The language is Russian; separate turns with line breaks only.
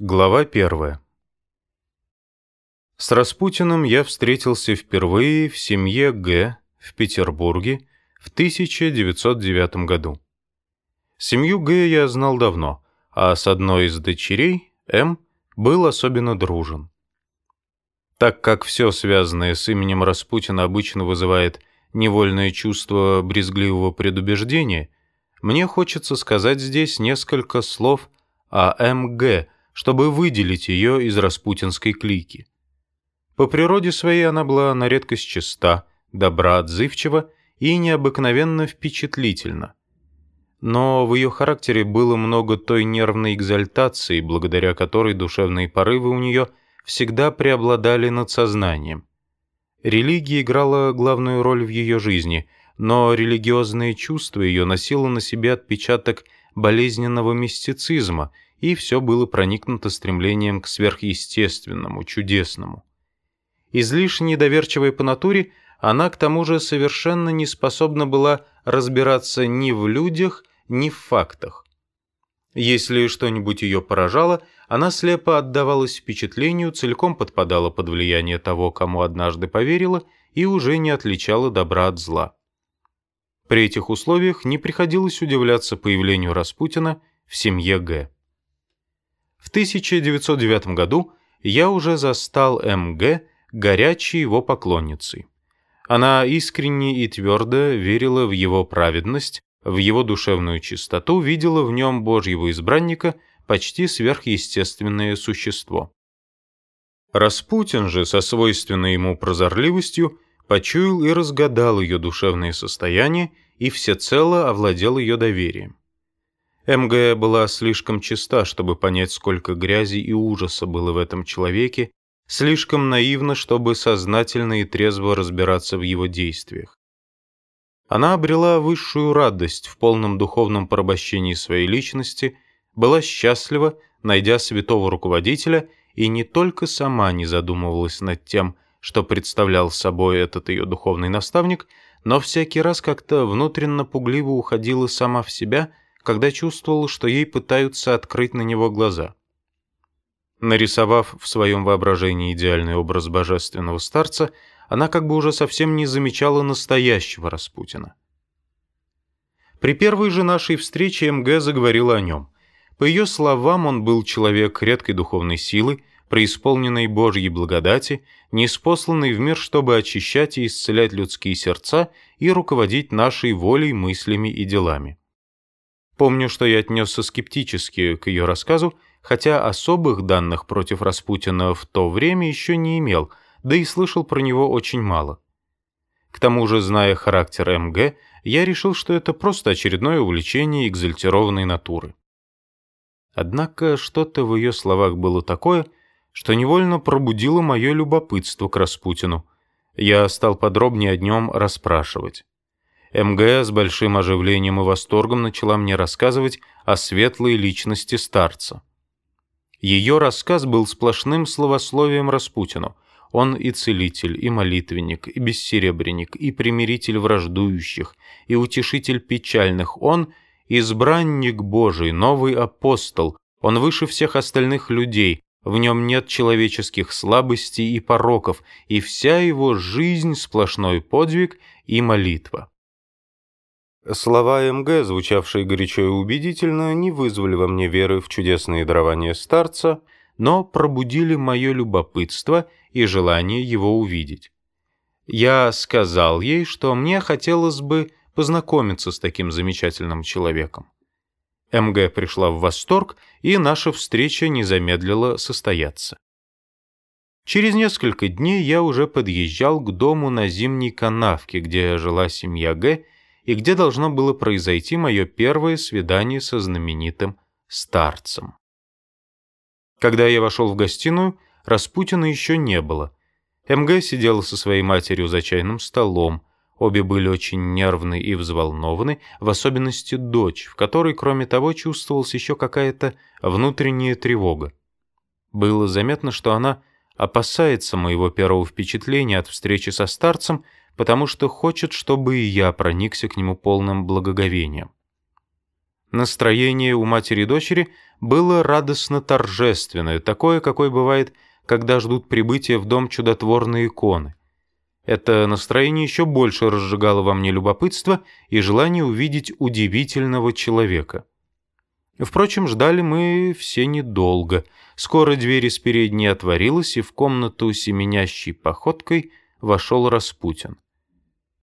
Глава первая. С Распутиным я встретился впервые в семье Г. в Петербурге в 1909 году. Семью Г. я знал давно, а с одной из дочерей, М., был особенно дружен. Так как все связанное с именем Распутина обычно вызывает невольное чувство брезгливого предубеждения, мне хочется сказать здесь несколько слов о М.Г., чтобы выделить ее из распутинской клики. По природе своей она была на редкость чиста, добра, отзывчива и необыкновенно впечатлительна. Но в ее характере было много той нервной экзальтации, благодаря которой душевные порывы у нее всегда преобладали над сознанием. Религия играла главную роль в ее жизни, но религиозное чувство ее носило на себе отпечаток болезненного мистицизма и все было проникнуто стремлением к сверхъестественному, чудесному. Излишне недоверчивая по натуре, она к тому же совершенно не способна была разбираться ни в людях, ни в фактах. Если что-нибудь ее поражало, она слепо отдавалась впечатлению, целиком подпадала под влияние того, кому однажды поверила, и уже не отличала добра от зла. При этих условиях не приходилось удивляться появлению Распутина в семье Г. В 1909 году я уже застал М.Г. горячей его поклонницей. Она искренне и твердо верила в его праведность, в его душевную чистоту, видела в нем Божьего избранника, почти сверхъестественное существо. Распутин же со свойственной ему прозорливостью почуял и разгадал ее душевное состояние и всецело овладел ее доверием. МГ была слишком чиста, чтобы понять, сколько грязи и ужаса было в этом человеке, слишком наивна, чтобы сознательно и трезво разбираться в его действиях. Она обрела высшую радость в полном духовном порабощении своей личности, была счастлива, найдя святого руководителя, и не только сама не задумывалась над тем, что представлял собой этот ее духовный наставник, но всякий раз как-то внутренно пугливо уходила сама в себя – когда чувствовал, что ей пытаются открыть на него глаза. Нарисовав в своем воображении идеальный образ божественного старца, она как бы уже совсем не замечала настоящего Распутина. При первой же нашей встрече МГ заговорила о нем. По ее словам, он был человек редкой духовной силы, преисполненной Божьей благодати, неспосланный в мир, чтобы очищать и исцелять людские сердца и руководить нашей волей, мыслями и делами. Помню, что я отнесся скептически к ее рассказу, хотя особых данных против Распутина в то время еще не имел, да и слышал про него очень мало. К тому же, зная характер МГ, я решил, что это просто очередное увлечение экзальтированной натуры. Однако что-то в ее словах было такое, что невольно пробудило мое любопытство к Распутину. Я стал подробнее о нем расспрашивать. МГ с большим оживлением и восторгом начала мне рассказывать о светлой личности старца. Ее рассказ был сплошным словословием Распутину. Он и целитель, и молитвенник, и бессеребренник, и примиритель враждующих, и утешитель печальных. Он — избранник Божий, новый апостол. Он выше всех остальных людей, в нем нет человеческих слабостей и пороков, и вся его жизнь — сплошной подвиг и молитва. Слова МГ, звучавшие горячо и убедительно, не вызвали во мне веры в чудесные дарования старца, но пробудили мое любопытство и желание его увидеть. Я сказал ей, что мне хотелось бы познакомиться с таким замечательным человеком. МГ пришла в восторг, и наша встреча не замедлила состояться. Через несколько дней я уже подъезжал к дому на зимней канавке, где жила семья Г, и где должно было произойти мое первое свидание со знаменитым старцем. Когда я вошел в гостиную, Распутина еще не было. МГ сидела со своей матерью за чайным столом. Обе были очень нервны и взволнованы, в особенности дочь, в которой, кроме того, чувствовалась еще какая-то внутренняя тревога. Было заметно, что она опасается моего первого впечатления от встречи со старцем потому что хочет, чтобы и я проникся к нему полным благоговением. Настроение у матери и дочери было радостно-торжественное, такое, какое бывает, когда ждут прибытия в дом чудотворной иконы. Это настроение еще больше разжигало во мне любопытство и желание увидеть удивительного человека. Впрочем, ждали мы все недолго. Скоро дверь из передней отворилась, и в комнату семенящей походкой вошел Распутин.